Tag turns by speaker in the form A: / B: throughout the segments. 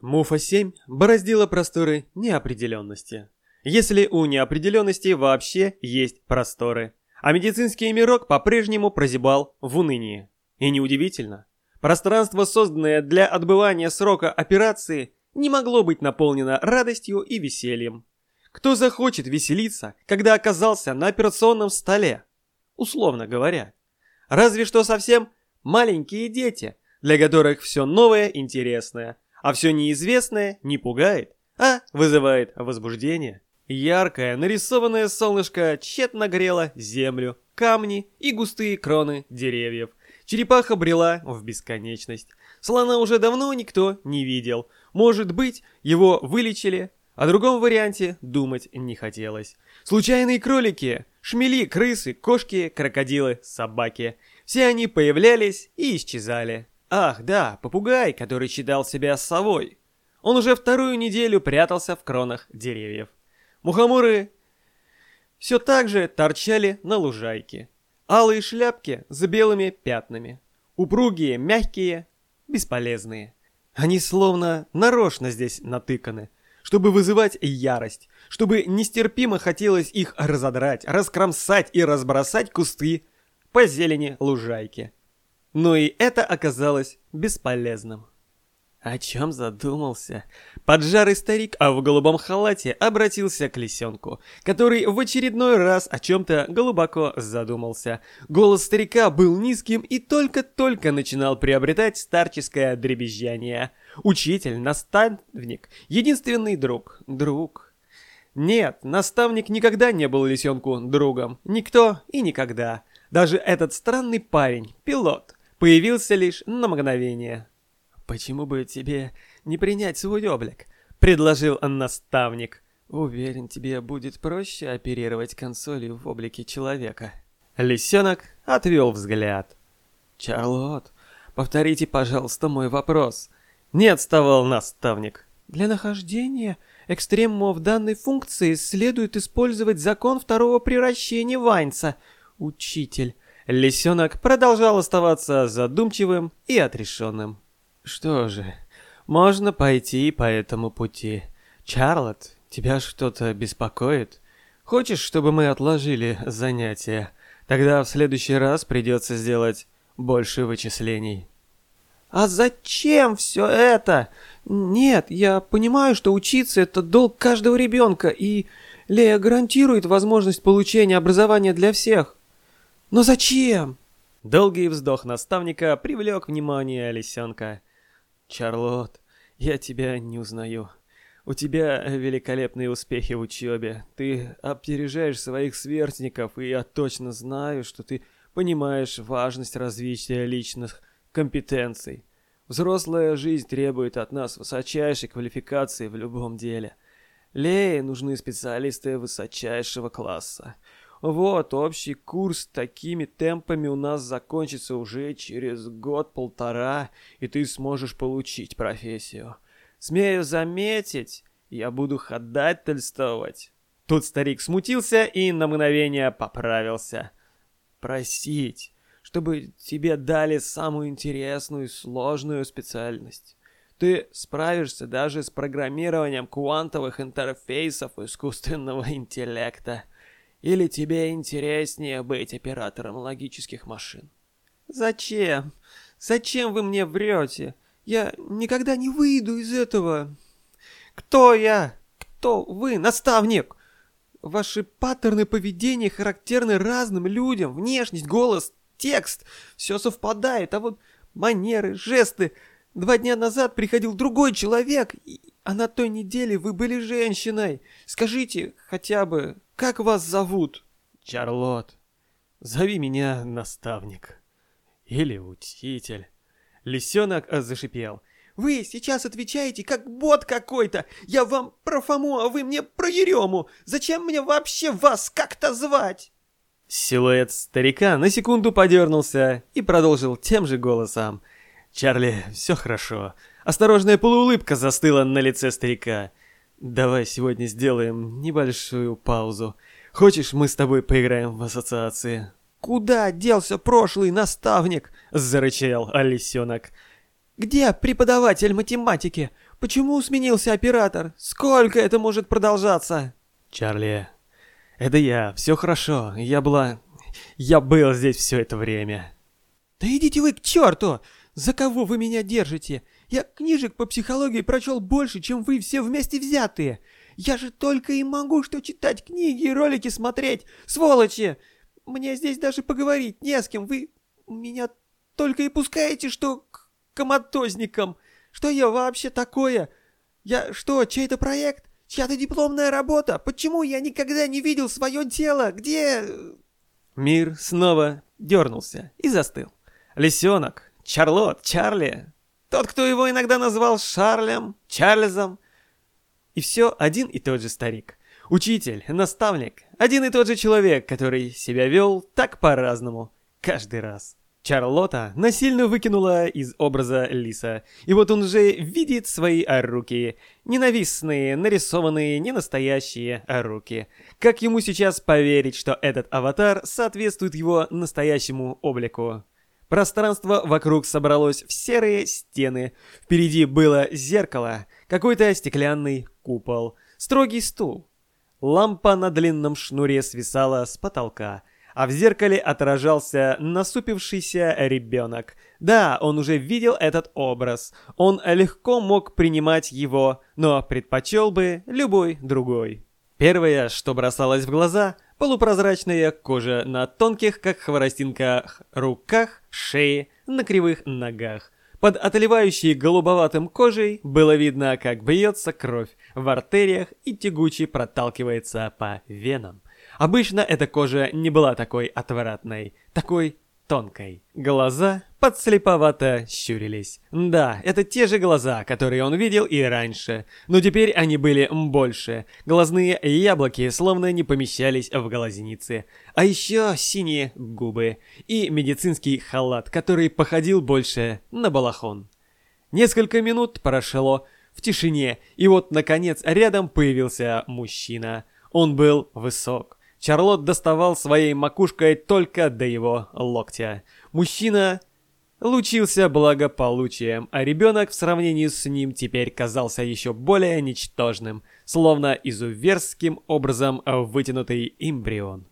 A: Муфа-7 бороздила просторы неопределенности. Если у неопределенности вообще есть просторы. А медицинский мирок по-прежнему прозябал в унынии. И неудивительно. Пространство, созданное для отбывания срока операции, не могло быть наполнено радостью и весельем. Кто захочет веселиться, когда оказался на операционном столе? Условно говоря. Разве что совсем маленькие дети, для которых все новое интересное – а все неизвестное не пугает, а вызывает возбуждение. Яркое нарисованное солнышко тщетно грело землю, камни и густые кроны деревьев. Черепаха брела в бесконечность. Слона уже давно никто не видел. Может быть, его вылечили, о другом варианте думать не хотелось. Случайные кролики, шмели, крысы, кошки, крокодилы, собаки. Все они появлялись и исчезали. Ах, да, попугай, который считал себя совой. Он уже вторую неделю прятался в кронах деревьев. Мухоморы все так же торчали на лужайке. Алые шляпки с белыми пятнами. Упругие, мягкие, бесполезные. Они словно нарочно здесь натыканы, чтобы вызывать ярость, чтобы нестерпимо хотелось их разодрать, раскромсать и разбросать кусты по зелени лужайки. Но и это оказалось бесполезным. О чем задумался? Поджарый старик, а в голубом халате обратился к лисенку, который в очередной раз о чем-то глубоко задумался. Голос старика был низким и только-только начинал приобретать старческое дребезжание. Учитель, наставник, единственный друг, друг. Нет, наставник никогда не был лисенку другом. Никто и никогда. Даже этот странный парень, пилот, появился лишь на мгновение. «Почему бы тебе не принять свой облик?» — предложил наставник. «Уверен, тебе будет проще оперировать консолью в облике человека». Лисенок отвел взгляд. «Чарлот, повторите, пожалуйста, мой вопрос». Не отставал наставник. «Для нахождения экстремумов данной функции следует использовать закон второго превращения Вайнца. Учитель, Лисенок продолжал оставаться задумчивым и отрешенным. Что же, можно пойти по этому пути. Чарлот, тебя что-то беспокоит? Хочешь, чтобы мы отложили занятия? Тогда в следующий раз придется сделать больше вычислений. А зачем все это? Нет, я понимаю, что учиться это долг каждого ребенка, и Лея гарантирует возможность получения образования для всех. Но зачем? Долгий вздох наставника привлек внимание лисенка. Чарлот, я тебя не узнаю. У тебя великолепные успехи в учебе. Ты опережаешь своих сверстников, и я точно знаю, что ты понимаешь важность развития личных компетенций. Взрослая жизнь требует от нас высочайшей квалификации в любом деле. Лее нужны специалисты высочайшего класса. Вот, общий курс такими темпами у нас закончится уже через год-полтора, и ты сможешь получить профессию. Смею заметить, я буду ходатайствовать. Тут старик смутился и на мгновение поправился. Просить, чтобы тебе дали самую интересную и сложную специальность. Ты справишься даже с программированием квантовых интерфейсов искусственного интеллекта. Или тебе интереснее быть оператором логических машин? Зачем? Зачем вы мне врете? Я никогда не выйду из этого. Кто я? Кто вы, наставник? Ваши паттерны поведения характерны разным людям. Внешность, голос, текст. Все совпадает, а вот манеры, жесты. Два дня назад приходил другой человек, а на той неделе вы были женщиной. Скажите хотя бы, как вас зовут? Чарлот. Зови меня наставник. Или учитель. Лисенок зашипел. Вы сейчас отвечаете как бот какой-то. Я вам про Фому, а вы мне про Ерему. Зачем мне вообще вас как-то звать? Силуэт старика на секунду подернулся и продолжил тем же голосом. «Чарли, все хорошо». Осторожная полуулыбка застыла на лице старика. Давай сегодня сделаем небольшую паузу. Хочешь, мы с тобой поиграем в ассоциации? Куда делся прошлый наставник? Зарычал Алисенок. Где преподаватель математики?
B: Почему сменился оператор? Сколько это может продолжаться?
A: Чарли, это я, все хорошо, я была... Я был здесь все это время.
B: Да идите вы к черту! За кого вы меня держите? Я книжек по психологии прочел больше, чем вы все вместе взятые. Я же только и могу что читать книги и ролики смотреть. Сволочи! Мне здесь даже поговорить не с кем. Вы меня только и пускаете, что к коматозникам. Что я вообще такое? Я что, чей-то проект? Чья-то дипломная работа? Почему я никогда не видел свое тело? Где...
A: Мир снова дернулся и застыл. Лисенок, Чарлот, Чарли, тот, кто его иногда назвал Шарлем, Чарльзом. И все один и тот же старик. Учитель, наставник, один и тот же человек, который себя вел так по-разному каждый раз. Чарлота насильно выкинула из образа лиса, и вот он уже видит свои руки. Ненавистные, нарисованные, ненастоящие руки. Как ему сейчас поверить, что этот аватар соответствует его настоящему облику? Пространство вокруг собралось в серые стены. Впереди было зеркало, какой-то стеклянный купол, строгий стул. Лампа на длинном шнуре свисала с потолка, а в зеркале отражался насупившийся ребенок. Да, он уже видел этот образ. Он легко мог принимать его, но предпочел бы любой другой. Первое, что бросалось в глаза – Полупрозрачная кожа на тонких, как хворостинка, руках, шее, на кривых ногах. Под отливающей голубоватым кожей было видно, как бьется кровь в артериях и тягуче проталкивается по венам. Обычно эта кожа не была такой отвратной, такой тонкой. Глаза подслеповато щурились. Да, это те же глаза, которые он видел и раньше, но теперь они были больше. Глазные яблоки словно не помещались в глазницы. А еще синие губы и медицинский халат, который походил больше на балахон. Несколько минут прошло в тишине, и вот, наконец, рядом появился мужчина. Он был высок, Чарлот доставал своей макушкой только до его локтя. Мужчина лучился благополучием, а ребенок в сравнении с ним теперь казался еще более ничтожным, словно изуверским образом вытянутый эмбрион.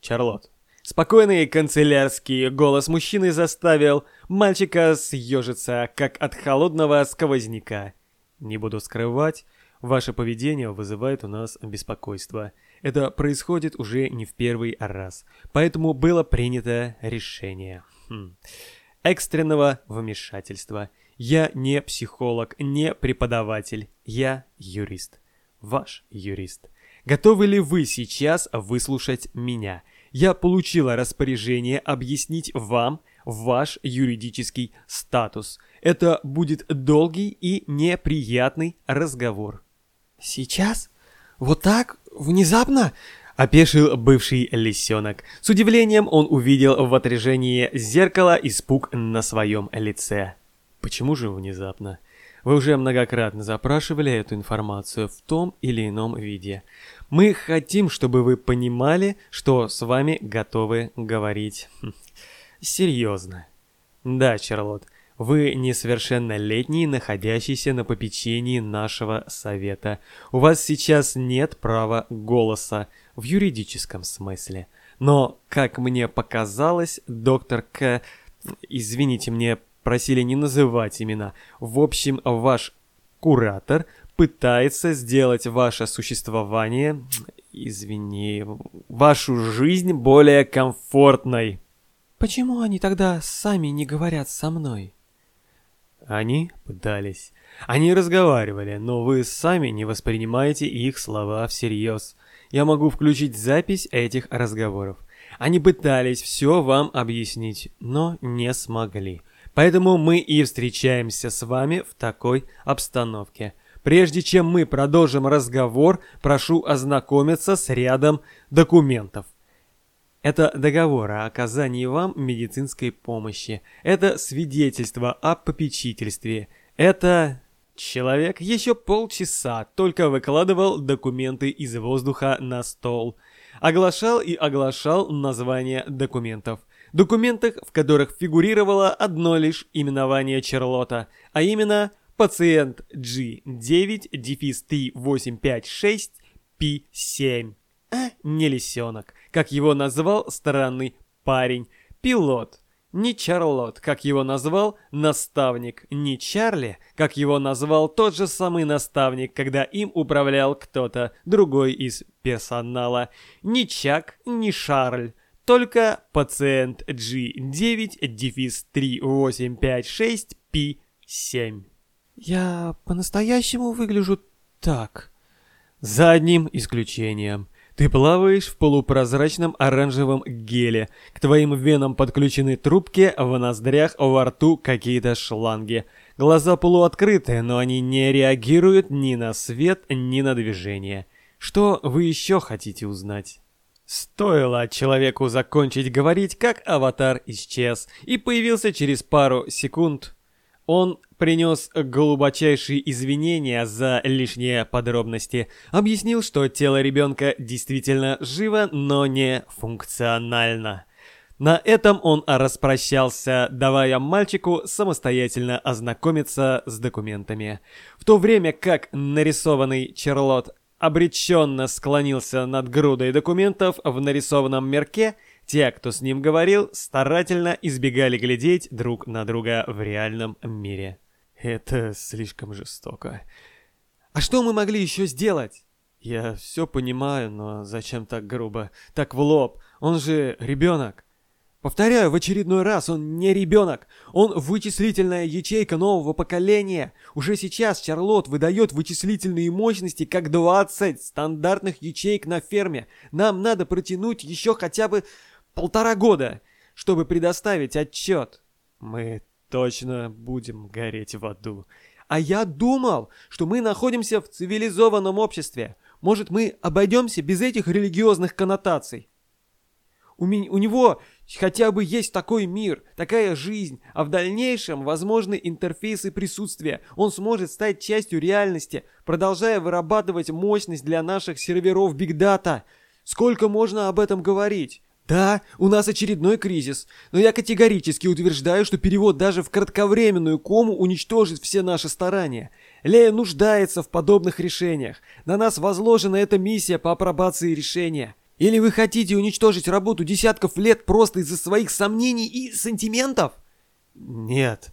A: Чарлот. Спокойный канцелярский голос мужчины заставил мальчика съежиться, как от холодного сквозняка. «Не буду скрывать, ваше поведение вызывает у нас беспокойство». Это происходит уже не в первый раз, поэтому было принято решение. Хм. Экстренного вмешательства. Я не психолог, не преподаватель, я юрист. Ваш юрист. Готовы ли вы сейчас выслушать меня? Я получила распоряжение объяснить вам ваш юридический статус. Это будет долгий и неприятный разговор.
B: Сейчас? Вот так? Внезапно?
A: Опешил бывший лисенок. С удивлением он увидел в отражении зеркала испуг на своем лице. Почему же внезапно? Вы уже многократно запрашивали эту информацию в том или ином виде. Мы хотим, чтобы вы понимали, что с вами готовы говорить. Хм. Серьезно. Да, Чарлот, вы несовершеннолетний, находящийся на попечении нашего совета. У вас сейчас нет права голоса в юридическом смысле. Но, как мне показалось, доктор К... Извините, мне просили не называть имена. В общем, ваш куратор пытается сделать ваше существование... Извини... Вашу жизнь более комфортной.
B: Почему они тогда сами не говорят со мной?
A: Они пытались. Они разговаривали, но вы сами не воспринимаете их слова всерьез. Я могу включить запись этих разговоров. Они пытались все вам объяснить, но не смогли. Поэтому мы и встречаемся с вами в такой обстановке. Прежде чем мы продолжим разговор, прошу ознакомиться с рядом документов. Это договор о оказании вам медицинской помощи. Это свидетельство о попечительстве. Это... Человек еще полчаса только выкладывал документы из воздуха на стол. Оглашал и оглашал названия документов. Документах, в которых фигурировало одно лишь именование Черлота, а именно пациент G9, дефис 3856, P7. А не лисенок, как его назвал странный парень, пилот. Не Чарлот, как его назвал наставник, не Чарли, как его назвал тот же самый наставник, когда им управлял кто-то другой из персонала, не Чак, не Шарль, только пациент G9, дефис 3856, P7.
B: Я по-настоящему выгляжу так.
A: За одним исключением. Ты плаваешь в полупрозрачном оранжевом геле. К твоим венам подключены трубки, в ноздрях, во рту какие-то шланги. Глаза полуоткрыты, но они не реагируют ни на свет, ни на движение. Что вы еще хотите узнать? Стоило человеку закончить говорить, как аватар исчез и появился через пару секунд он принес глубочайшие извинения за лишние подробности, объяснил, что тело ребенка действительно живо, но не функционально. На этом он распрощался, давая мальчику самостоятельно ознакомиться с документами. В то время как нарисованный Черлот обреченно склонился над грудой документов в нарисованном мерке, те, кто с ним говорил, старательно избегали глядеть друг на друга в реальном мире. Это слишком жестоко. А что мы могли еще сделать? Я все понимаю, но зачем так грубо? Так в лоб. Он же ребенок. Повторяю в очередной раз, он не ребенок. Он вычислительная ячейка нового поколения. Уже сейчас Чарлот выдает вычислительные мощности как 20 стандартных ячеек на ферме. Нам надо протянуть еще хотя бы полтора года, чтобы предоставить отчет. Мы точно будем гореть в аду. А я думал, что мы находимся в цивилизованном обществе. Может, мы обойдемся без этих религиозных коннотаций? У, меня, у него хотя бы есть такой мир, такая жизнь, а в дальнейшем возможны интерфейсы присутствия. Он сможет стать частью реальности, продолжая вырабатывать мощность для наших серверов Data. Сколько можно об этом говорить? Да, у нас очередной кризис, но я категорически утверждаю, что перевод даже в кратковременную кому уничтожит все наши старания. Лея нуждается в подобных решениях. На нас возложена эта миссия по апробации решения. Или вы хотите уничтожить работу десятков лет просто из-за своих сомнений и сантиментов? Нет.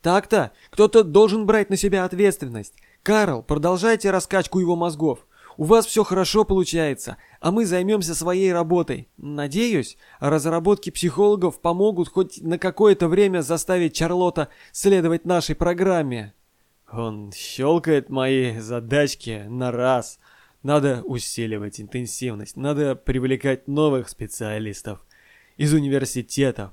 A: Так-то, кто-то должен брать на себя ответственность. Карл, продолжайте раскачку его мозгов. У вас все хорошо получается, а мы займемся своей работой. Надеюсь, разработки психологов помогут хоть на какое-то время заставить Чарлота следовать нашей программе. Он щелкает мои задачки на раз. Надо усиливать интенсивность, надо привлекать новых специалистов из университетов.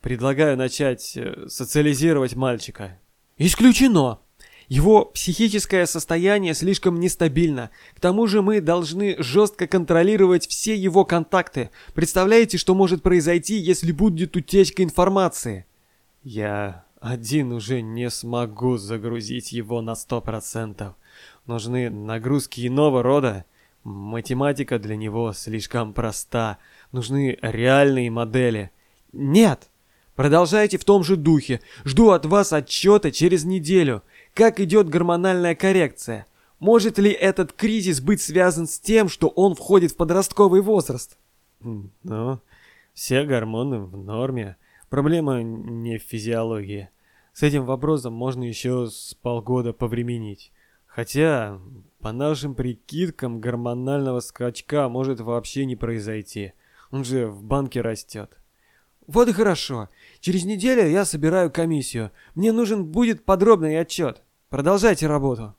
A: Предлагаю начать э, социализировать мальчика. Исключено! Его психическое состояние слишком нестабильно. К тому же мы должны жестко контролировать все его контакты. Представляете, что может произойти, если будет утечка информации? Я один уже не смогу загрузить его на сто процентов. Нужны нагрузки иного рода. Математика для него слишком проста. Нужны реальные модели. Нет! Продолжайте в том же духе. Жду от вас отчета через неделю. Как идет гормональная коррекция? Может ли этот кризис быть связан с тем, что он входит в подростковый возраст? Ну, все гормоны в норме. Проблема не в физиологии. С этим вопросом можно еще с полгода повременить. Хотя, по нашим прикидкам, гормонального скачка может вообще не произойти. Он же в банке растет. Вот и хорошо. Через неделю я собираю комиссию. Мне нужен будет подробный отчет. Продолжайте работу.